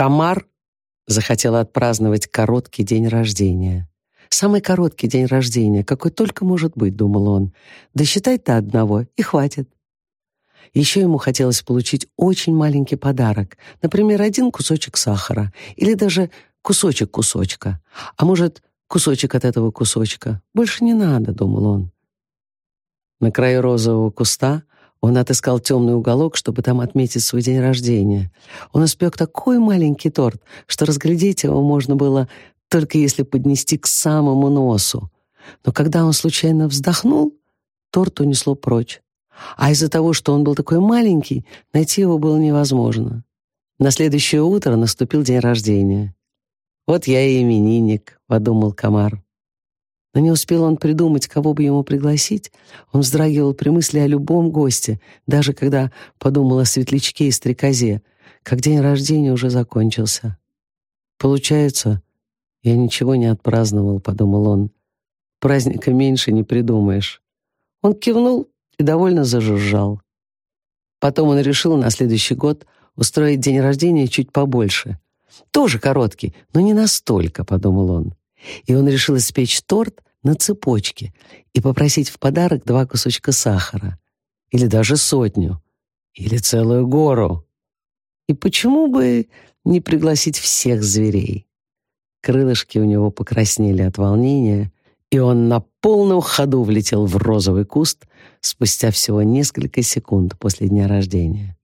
Комар захотел отпраздновать короткий день рождения. Самый короткий день рождения, какой только может быть, думал он. Да считай-то одного, и хватит. Еще ему хотелось получить очень маленький подарок, например, один кусочек сахара или даже кусочек кусочка. А может, кусочек от этого кусочка. Больше не надо, думал он. На краю розового куста он отыскал темный уголок, чтобы там отметить свой день рождения. Он испек такой маленький торт, что разглядеть его можно было только если поднести к самому носу. Но когда он случайно вздохнул, торт унесло прочь. А из-за того, что он был такой маленький, найти его было невозможно. На следующее утро наступил день рождения. «Вот я и именинник», — подумал комар. Но не успел он придумать, кого бы ему пригласить. Он вздрагивал при мысли о любом госте, даже когда подумал о светлячке и стрекозе, как день рождения уже закончился. Получается, «Я ничего не отпраздновал», — подумал он. «Праздника меньше не придумаешь». Он кивнул и довольно зажужжал. Потом он решил на следующий год устроить день рождения чуть побольше. Тоже короткий, но не настолько, подумал он. И он решил испечь торт на цепочке и попросить в подарок два кусочка сахара. Или даже сотню. Или целую гору. И почему бы не пригласить всех зверей? Крылышки у него покраснели от волнения, и он на полном ходу влетел в розовый куст спустя всего несколько секунд после дня рождения.